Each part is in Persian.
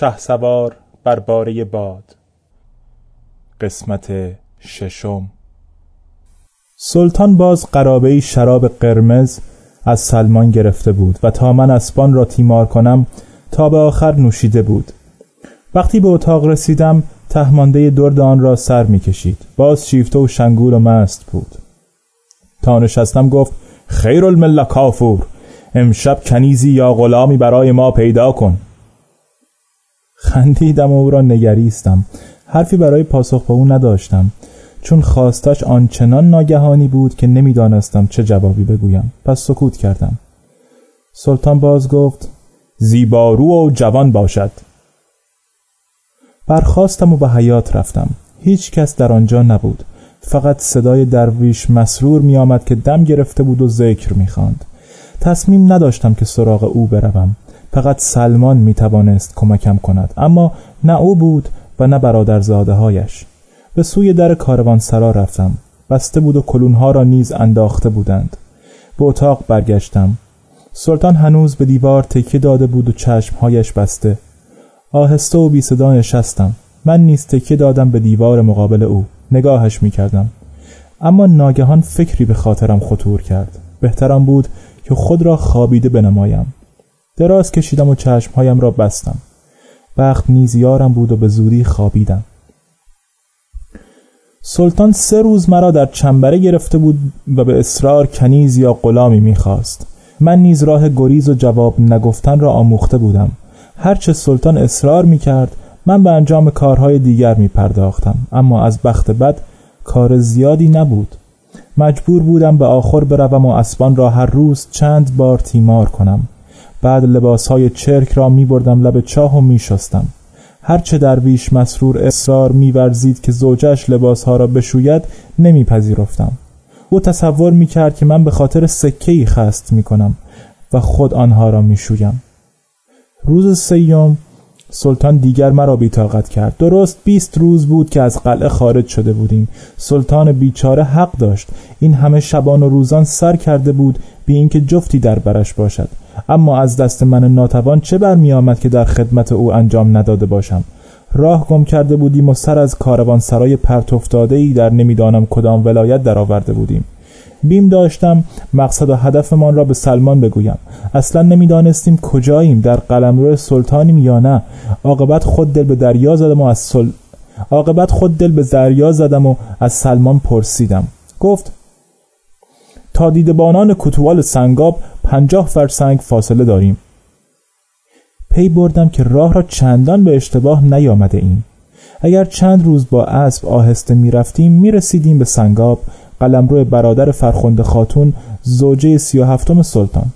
شهسوار بر باره باد. قسمت ششم. سلطان باز قرابه شراب قرمز از سلمان گرفته بود و تا من اسبان را تیمار کنم تا به آخر نوشیده بود. وقتی به اتاق رسیدم تهمانده درد آن را سر می‌کشید باز شیفته و شنگول و مست بود. تا نشستم گفت خیر المله کافور امشب کنیزی یا غلامی برای ما پیدا کن. خندیدم و او را نگریستم. حرفی برای پاسخ به او نداشتم. چون خواستش آنچنان ناگهانی بود که نمی‌دانستم چه جوابی بگویم. پس سکوت کردم. سلطان باز گفت زیبارو و جوان باشد. برخواستم و به حیات رفتم. هیچ کس در آنجا نبود. فقط صدای درویش مسرور می آمد که دم گرفته بود و ذکر می خاند. تصمیم نداشتم که سراغ او بروم. فقط سلمان می توانست کمکم کند. اما نه او بود و نه برادرزاده هایش به سوی در کاروان سرا رفتم. بسته بود و کلونها را نیز انداخته بودند. به اتاق برگشتم. سلطان هنوز به دیوار تکیه داده بود و چشمهایش بسته. آهسته و بی صدا نشستم. من نیز تکیه دادم به دیوار مقابل او. نگاهش می کردم اما ناگهان فکری به خاطرم خطور کرد. بهترم بود که خود را خوابیده بنمایم. دراز کشیدم و چشمهایم را بستم. بخت نیز یارم بود و به زودی خوابیدم. سلطان سه روز مرا در چنبره گرفته بود و به اصرار کنیز یا غلامی می‌خواست. من نیز راه گریز و جواب نگفتن را آموخته بودم. هرچه سلطان اصرار می‌کرد من به انجام کارهای دیگر می پرداختم اما از بخت بد کار زیادی نبود. مجبور بودم به آخر بروم و اسبان را هر روز چند بار تیمار کنم. بعد لباسهای چرک را می بردم لب چاه و می شستم هرچه درویش مسرور اصرار میورزید که زوجش لباسها را بشوید نمیپذیرفتم. او تصور می‌کرد که من به خاطر سکه خست می‌کنم و خود آنها را می‌شویم. روز سیوم سلطان دیگر مرا بیتاقت کرد. درست بیست روز بود که از قلعه خارج شده بودیم. سلطان بیچاره حق داشت. این همه شبان و روزان سر کرده بود بی اینکه جفتی در برش باشد. اما از دست من ناتوان چه برمی آمد که در خدمت او انجام نداده باشم؟ راه گم کرده بودیم و سر از کاروان سرای پرت افتاده ای در نمی‌دانم کدام ولایت درآورده بودیم. بیم داشتم مقصد و هدفمان را به سلمان بگویم. اصلا نمی‌دانستیم کجاییم در قلمرو سلطانیم یا نه. عاقبت خود دل به دریا زدم و از سل... عاقبت خود دل به دریا زدم و از سلمان پرسیدم. گفت تا دیدبانان کتوال سنگاب پنجاه فرسنگ فاصله داریم. پی بردم که راه را چندان به اشتباه نیامده ایم. اگر چند روز با اسب آهسته می رفتیم می رسیدیم به سنگاب قلمرو برادر فرخنده خاتون زوجه سی و هفتم سلطان.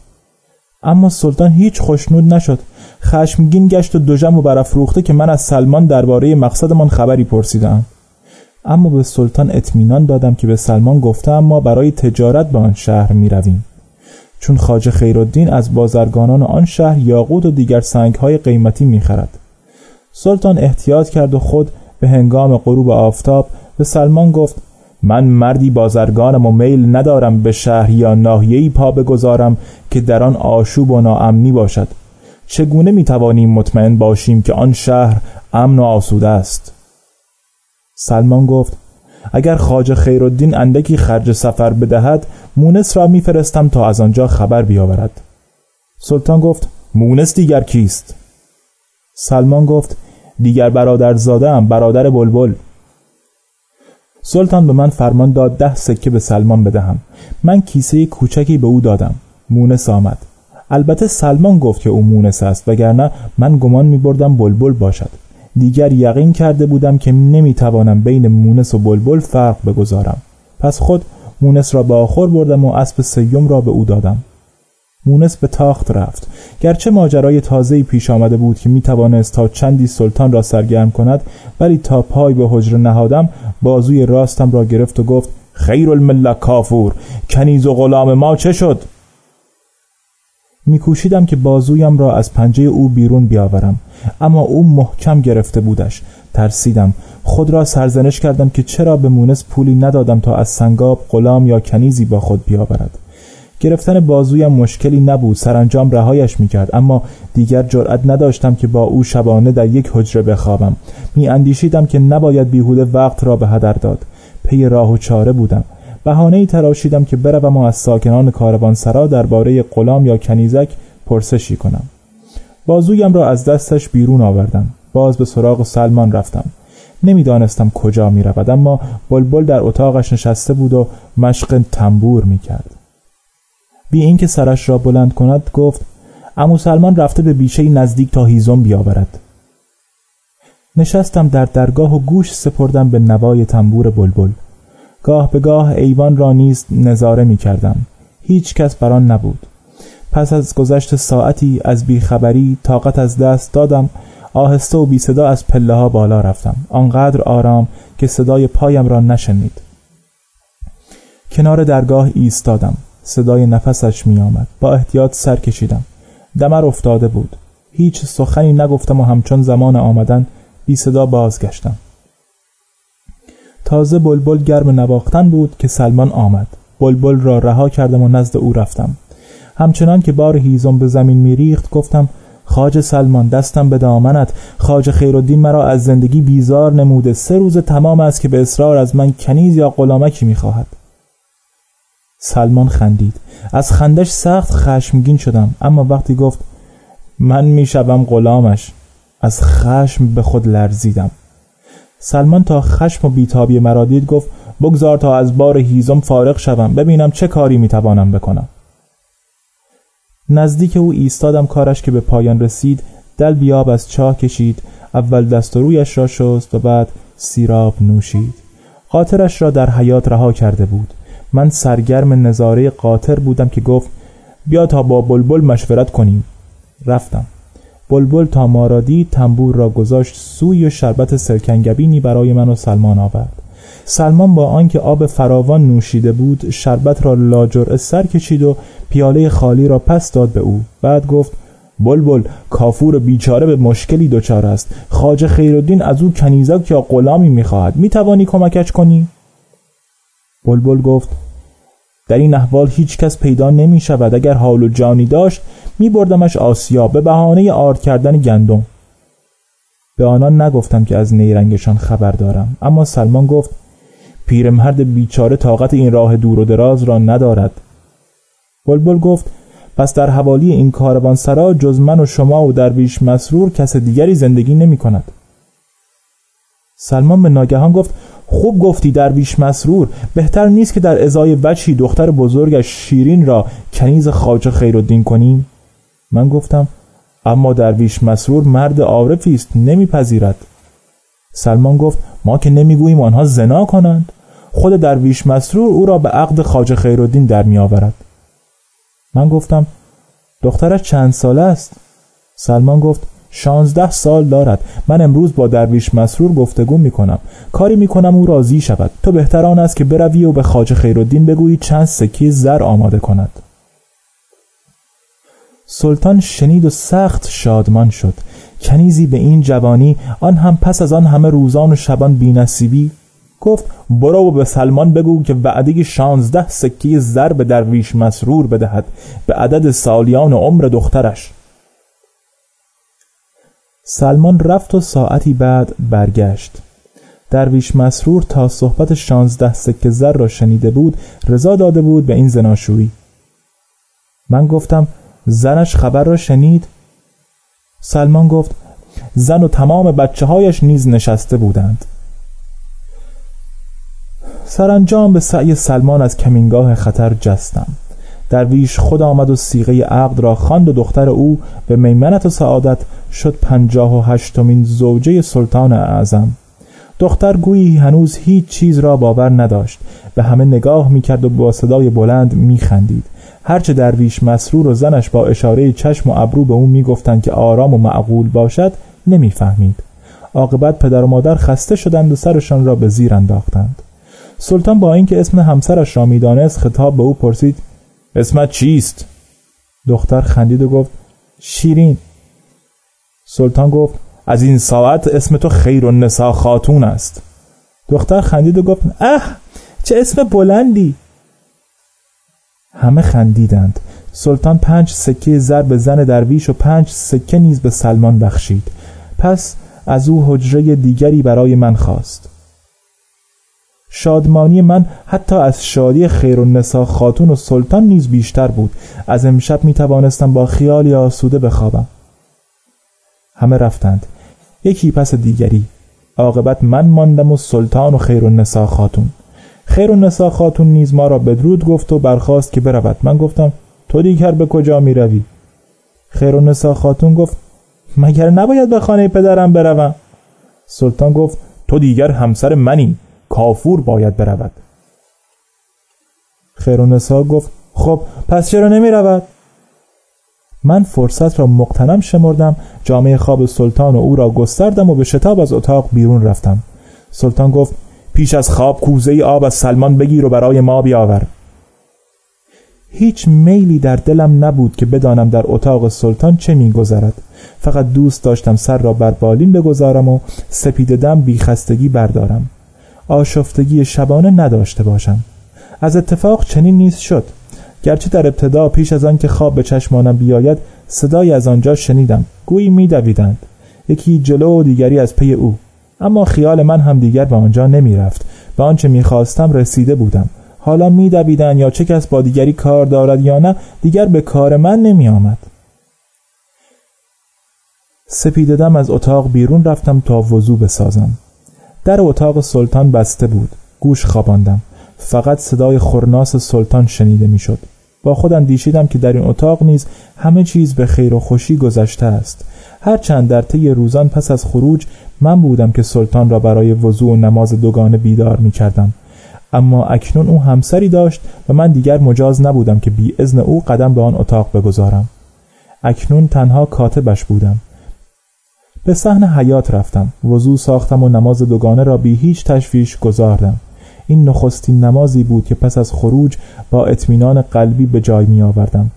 اما سلطان هیچ خوشنود نشد. خشمگین گشت و دوژم و برافروخته که من از سلمان درباره مقصدمان خبری پرسیدم. اما به سلطان اطمینان دادم که به سلمان گفتم ما برای تجارت به آن شهر می رویم. چون خاجه خیرالدین از بازرگانان آن شهر یاقوت و دیگر سنگهای قیمتی می خرد. سلطان احتیاط کرد و خود به هنگام غروب آفتاب به سلمان گفت من مردی بازرگانم و میل ندارم به شهر یا ناحیه‌ای پا بگذارم که در آن آشوب و ناامنی باشد چگونه می توانیم مطمئن باشیم که آن شهر امن و آسوده است سلمان گفت اگر خاج خیرالدین اندکی خرج سفر بدهد مونس را میفرستم تا از آنجا خبر بیاورد. سلطان گفت مونس دیگر کیست؟ سلمان گفت دیگر برادرزاده ام برادر بلبل. سلطان به من فرمان داد ده سکه به سلمان بدهم. من کیسه کوچکی به او دادم. مونس آمد. البته سلمان گفت که او مونس است وگرنه من گمان می بردم بلبل باشد. دیگر یقین کرده بودم که نمی‌توانم بین مونس و بلبل فرق بگذارم. پس خود مونس را به آخر بردم و اسب سیوم را به او دادم. مونس به تاخت رفت. گرچه ماجرای تازه‌ای پیش آمده بود که می‌توانست تا چندی سلطان را سرگرم کند ولی تا پای به حجره نهادم بازوی راستم را گرفت و گفت خیر الملک کافور کنیز و غلام ما چه شد؟ میکوشیدم که بازویم را از پنجه او بیرون بیاورم. اما او محکم گرفته بودش. ترسیدم. خود را سرزنش کردم که چرا به مونس پولی ندادم تا از سنگاب غلام یا کنیزی با خود بیاورد. گرفتن بازویم مشکلی نبود. سرانجام رهایش می‌کرد. اما دیگر جرأت نداشتم که با او شبانه در یک حجره بخوابم. می اندیشیدم که نباید بیهوده وقت را به هدر داد. پی راه و چاره بودم. بهانه ای تراشیدم که بروم و از ساکنان کاروانسرا درباره غلام یا کنیزک پرسشی کنم. بازویم را از دستش بیرون آوردم. باز به سراغ سلمان رفتم. نمی‌دانستم کجا می رود اما بلبل در اتاقش نشسته بود و مشق تنبور می کرد بی اینکه سرش را بلند کند گفت امو سلمان رفته به بیشه نزدیک تا هیزم بیاورد. نشستم در درگاه و گوش سپردم به نوای تنبور بلبل. گاه به گاه ایوان را نیز نظاره می کردم هیچ کس بران نبود. پس از گذشت ساعتی از بیخبری طاقت از دست دادم. آهسته و بی صدا از پله ها بالا رفتم. آنقدر آرام که صدای پایم را نشنید. کنار درگاه ایستادم. صدای نفسش می آمد با احتیاط سر کشیدم. دمر افتاده بود. هیچ سخنی نگفتم و همچون زمان آمدن بی صدا بازگشتم. تازه بلبل گرم نواختن بود که سلمان آمد. بلبل را رها کردم و نزد او رفتم. همچنان که بار هیزم به زمین میریخت گفتم خاج سلمان دستم به دامنت. خاج خیرالدین مرا از زندگی بیزار نموده. سه روز تمام است که به اصرار از من کنیز یا غلامکی می‌خواهد سلمان خندید. از خندش سخت خشمگین شدم. اما وقتی گفت من می‌شوم غلامش. از خشم به خود لرزیدم. سلمان تا خشم و بیتابی مرا دید گفت بگذار تا از بار هیزم فارغ شوم ببینم چه کاری می‌توانم بکنم. نزدیک او ایستادم کارش که به پایان رسید دل بیاب از چاه کشید اول دست و رویش را شست و بعد سیراب نوشید. قاطرش را در حیات رها کرده بود. من سرگرم نظاره قاطر بودم که گفت بیا تا با بلبل مشورت کنیم. رفتم. بلبل تا ما را دید تنبور را گذاشت سوی و شربت سرکنگبینی برای من و سلمان آورد. سلمان با آنکه آب فراوان نوشیده بود شربت را لاجرعه سر کشید و پیاله خالی را پس داد به او. بعد گفت بلبل کافور بیچاره به مشکلی دچار است. خاج خیرالدین از او کنیزک یا غلامی می‌خواهد. می‌توانی کمکش کنی؟ بلبل گفت در این احوال هیچ کس پیدا نمی شود. اگر حال و جانی داشت می بردمش آسیا به بهانه آرد کردن گندم. به آنان نگفتم که از نیرنگشان خبر دارم. اما سلمان گفت پیرمرد بیچاره طاقت این راه دور و دراز را ندارد. بلبل گفت پس در حوالی این کاروان سرا جز من و شما و درویش مسرور کس دیگری زندگی نمی کند. سلمان به ناگهان گفت خوب گفتی درویش مسرور. بهتر نیست که در ازای وچی دختر بزرگش شیرین را کنیز خاجه خیرالدین کنیم من گفتم اما درویش مسرور مرد عارفی است نمیپذیرد. سلمان گفت ما که نمی‌گوییم آنها زنا کنند. خود درویش مسرور او را به عقد خاجه خیرالدین در میآورد من گفتم دخترش چند ساله است؟ سلمان گفت شانزده سال دارد. من امروز با درویش مسرور گفتگو می کنم کاری می کنم او راضی شود. تو بهتر آن است که بروی و به خاج خیرالدین بگویی چند سکه زر آماده کند. سلطان شنید و سخت شادمان شد. کنیزی به این جوانی آن هم پس از آن همه روزان و شبان بینصیبی گفت برو و به سلمان بگو که وعده شانزده سکه زر به درویش مسرور بدهد. به عدد سالیان عمر دخترش. سلمان رفت و ساعتی بعد برگشت. درویش مسرور تا صحبت شانزده سکه زر را شنیده بود رضا داده بود به این زناشویی. من گفتم زنش خبر را شنید؟ سلمان گفت زن و تمام بچه هایش نیز نشسته بودند. سرانجام به سعی سلمان از کمینگاه خطر جستم. درویش خود آمد و سیغه عقد را خواند و دختر او به میمنت و سعادت شد پنجاه و هشتمین زوجه سلطان اعظم. دختر گویی هنوز هیچ چیز را باور نداشت. به همه نگاه می‌کرد و با صدای بلند میخندید. هرچه درویش مسرور و زنش با اشاره چشم و ابرو به او می‌گفتند که آرام و معقول باشد نمی‌فهمید. عاقبت پدر و مادر خسته شدند و سرشان را به زیر انداختند. سلطان با اینکه اسم همسرش را می‌دانست خطاب به او پرسید اسمت چیست؟ دختر خندید و گفت شیرین. سلطان گفت از این ساعت اسم تو خیر النساء خاتون است. دختر خندید و گفت اه چه اسم بلندی. همه خندیدند. سلطان پنج سکه زر به زن درویش و پنج سکه نیز به سلمان بخشید. پس از او حجره دیگری برای من خواست. شادمانی من حتی از شادی خیر و نسا خاتون و سلطان نیز بیشتر بود. از امشب می توانستم با خیالی آسوده بخوابم. همه رفتند. یکی پس دیگری عاقبت من ماندم و سلطان و خیر و نسا خاتون. خیر و نسا خاتون نیز ما را بدرود گفت و برخواست که برود. من گفتم تو دیگر به کجا می روی؟ خیر و نسا خاتون گفت مگر نباید به خانه پدرم بروم؟ سلطان گفت تو دیگر همسر منی کافور باید برود. خیر و نسا گفت خب پس چرا نمی رود؟ من فرصت را مقتنم شمردم جامعه خواب سلطان و او را گستردم و به شتاب از اتاق بیرون رفتم. سلطان گفت پیش از خواب کوزه آب از سلمان بگیر و برای ما بیاور. هیچ میلی در دلم نبود که بدانم در اتاق سلطان چه میگذرد. فقط دوست داشتم سر را بر بالین بگذارم و سپید دم بیخستگی بردارم. آشفتگی شبانه نداشته باشم. از اتفاق چنین نیز شد. گرچه در ابتدا پیش از آن که خواب به چشمانم بیاید صدای از آنجا شنیدم. گویی میدویدند. یکی جلو و دیگری از پی او. اما خیال من هم دیگر به آنجا نمی رفت به آنچه می‌خواستم رسیده بودم. حالا میدویدند یا چه کس با دیگری کار دارد یا نه دیگر به کار من نمی آمد سپیددم از اتاق بیرون رفتم تا وضو بسازم. در اتاق سلطان بسته بود. گوش خواباندم. فقط صدای خورناس سلطان شنیده می‌شد. با خود اندیشیدم که در این اتاق نیز همه چیز به خیر و خوشی گذشته است. هرچند در طی روزان پس از خروج من بودم که سلطان را برای وضوع و نماز دوگانه بیدار می کردم. اما اکنون او همسری داشت و من دیگر مجاز نبودم که بی ازن او قدم به آن اتاق بگذارم. اکنون تنها کاتبش بودم. به صحن حیات رفتم. وضوع ساختم و نماز دوگانه را بی هیچ تشویش گذاردم. این نخستین نمازی بود که پس از خروج با اطمینان قلبی به جای می آوردم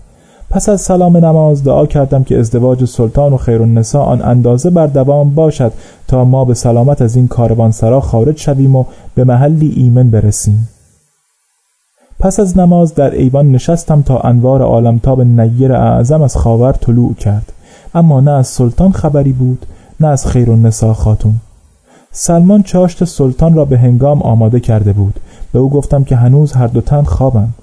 پس از سلام نماز دعا کردم که ازدواج سلطان و خیر النساء آن اندازه بر دوام باشد تا ما به سلامت از این کاروانسرا خارج شویم و به محلی ایمن برسیم. پس از نماز در ایوان نشستم تا انوار عالمتاب نیر اعظم از خاور طلوع کرد. اما نه از سلطان خبری بود نه از خیر النساء خاتون. سلمان چاشت سلطان را به هنگام آماده کرده بود. به او گفتم که هنوز هر دو تن خوابند.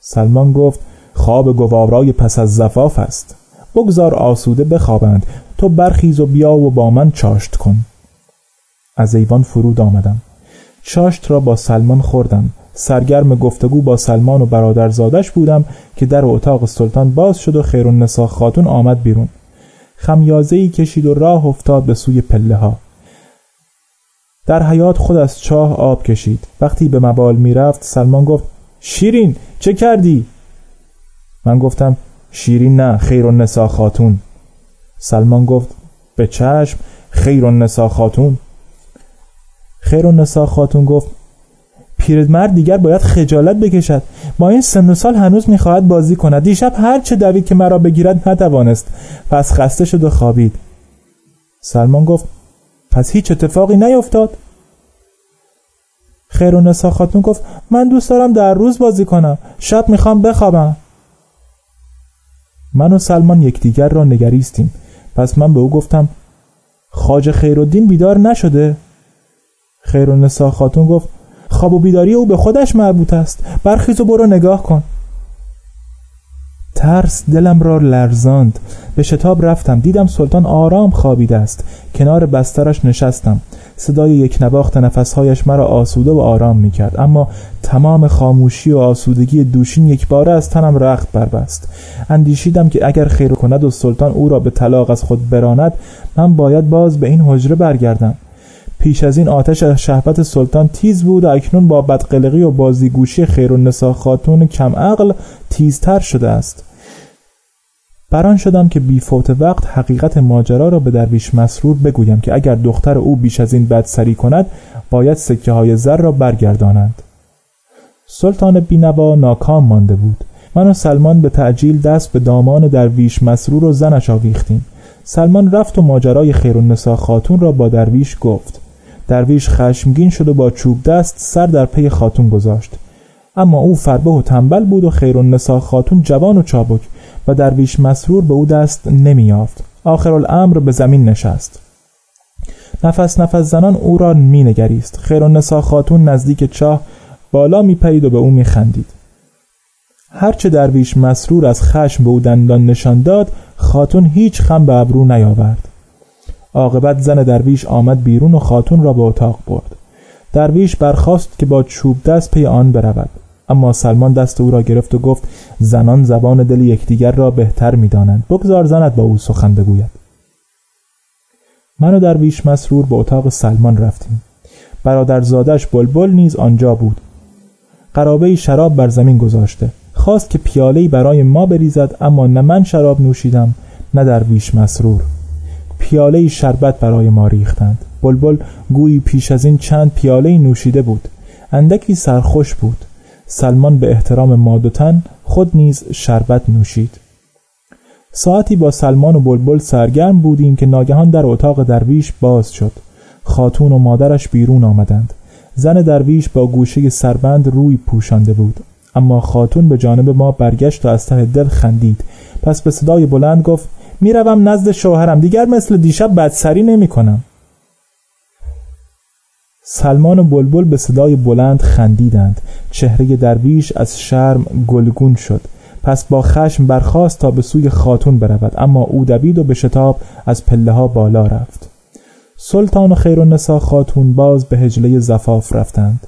سلمان گفت خواب گوارای پس از زفاف است. بگذار آسوده بخوابند. تو برخیز و بیا و با من چاشت کن. از ایوان فرود آمدم. چاشت را با سلمان خوردم. سرگرم گفتگو با سلمان و برادرزادش بودم که در اتاق سلطان باز شد و خیرالنسا خاتون آمد بیرون. خمیازهای کشید و راه افتاد به سوی پله ها در حیات خود از چاه آب کشید. وقتی به مبال می‌رفت سلمان گفت شیرین چه کردی؟ من گفتم شیرین نه خیر النسا خاتون. سلمان گفت به چشم خیر النسا خاتون. خیر النسا خاتون گفت پیرمرد دیگر باید خجالت بکشد. با این سن و سال هنوز می‌خواهد بازی کند. دیشب هر چه دوید که مرا بگیرد نتوانست. پس خسته شد و خوابید. سلمان گفت پس هیچ اتفاقی نیفتاد خیر و نسا خاتون گفت من دوست دارم در روز بازی کنم. شب می‌خوام بخوابم. من و سلمان یکدیگر را نگریستیم. پس من به او گفتم خاج خیرالدین بیدار نشده؟ خیر و نسا خاتون گفت خواب و بیداری او به خودش مربوط است. برخیز و برو نگاه کن. ترس دلم را لرزاند. به شتاب رفتم. دیدم سلطان آرام خوابیده است. کنار بسترش نشستم. صدای یک نواخت نفسهایش مرا آسوده و آرام می کرد اما تمام خاموشی و آسودگی دوشین یک باره از تنم رخت بربست. اندیشیدم که اگر خیر کند و سلطان او را به طلاق از خود براند من باید باز به این حجره برگردم. پیش از این آتش شهبت سلطان تیز بود و اکنون با بدقلقی و بازیگوشی خیر و خاتون کم عقل تیزتر شده است. بران شدم که بی فوت وقت حقیقت ماجرا را به درویش مسرور بگویم که اگر دختر او بیش از این بد سری کند باید سکه های زر را برگردانند. سلطان بینوا ناکام مانده بود. من و سلمان به تعجیل دست به دامان درویش مسرور و زنش آویختیم. سلمان رفت و ماجرای خیر خاتون را با درویش گفت. درویش خشمگین شد و با چوب دست سر در پی خاتون گذاشت. اما او فربه و تنبل بود و خیر نسا خاتون جوان و چابک. و درویش مسرور به او دست نمیافت آخر الامر به زمین نشست. نفس نفس زنان او را مینگریست. خیر نسا خاتون نزدیک چاه بالا میپرید و به او میخندید. هرچه درویش مسرور از خشم به او دندان نشان داد خاتون هیچ خم به ابرو نیاورد. عاقبت زن درویش آمد بیرون و خاتون را به اتاق برد. درویش برخواست که با چوب دست پی آن برود. اما سلمان دست او را گرفت و گفت زنان زبان دل یکدیگر را بهتر می‌دانند. بگذار زنت با او سخن بگوید. من و درویش مسرور به اتاق سلمان رفتیم. برادر زادش بلبل نیز آنجا بود. قرابه شراب بر زمین گذاشته. خواست که پیاله‌ای برای ما بریزد اما نه من شراب نوشیدم نه درویش مسرور. پیاله شربت برای ما ریختند. بلبل گویی پیش از این چند پیاله نوشیده بود. اندکی سرخوش بود. سلمان به احترام مادوتن خود نیز شربت نوشید. ساعتی با سلمان و بلبل سرگرم بودیم که ناگهان در اتاق درویش باز شد. خاتون و مادرش بیرون آمدند. زن درویش با گوشه سربند روی پوشانده بود. اما خاتون به جانب ما برگشت و از ته دل خندید. پس به صدای بلند گفت می‌روم نزد شوهرم دیگر مثل دیشب بدسری نمی کنم سلمان و بلبل به صدای بلند خندیدند. چهره درویش از شرم گلگون شد. پس با خشم برخاست تا به سوی خاتون برود اما او دوید و به شتاب از پله ها بالا رفت. سلطان و خیر نسا خاتون باز به هجله زفاف رفتند.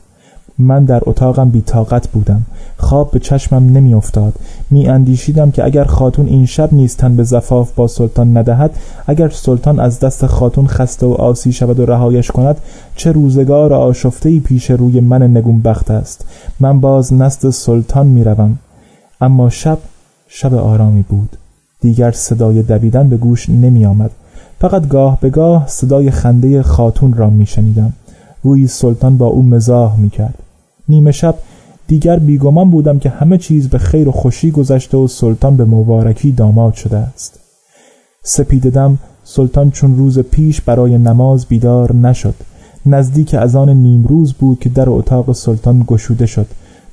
من در اتاقم بی طاقت بودم. خواب به چشمم نمی افتاد می اندیشیدم که اگر خاتون این شب نیستن به زفاف با سلطان ندهد اگر سلطان از دست خاتون خسته و آسی شود و رهایش کند چه روزگار آشفته پیش روی من نگون بخت است. من باز نست سلطان می روم. اما شب شب آرامی بود. دیگر صدای دویدن به گوش نمی آمد فقط گاه به گاه صدای خنده خاتون را می شنیدم گویی سلطان با او مزاح می کرد نیمه شب دیگر بیگمان بودم که همه چیز به خیر و خوشی گذشته و سلطان به مبارکی داماد شده است. سپیددم سلطان چون روز پیش برای نماز بیدار نشد. نزدیک از آن نیم روز بود که در اتاق سلطان گشوده شد.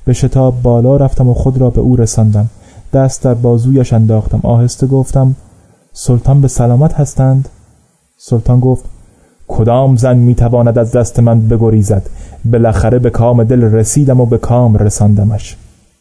به شتاب بالا رفتم و خود را به او رساندم. دست در بازویش انداختم. آهسته گفتم سلطان به سلامت هستند؟ سلطان گفت کدام زن می‌تواند از دست من بگریزد؟ بالاخره به کام دل رسیدم و به کام رساندمش.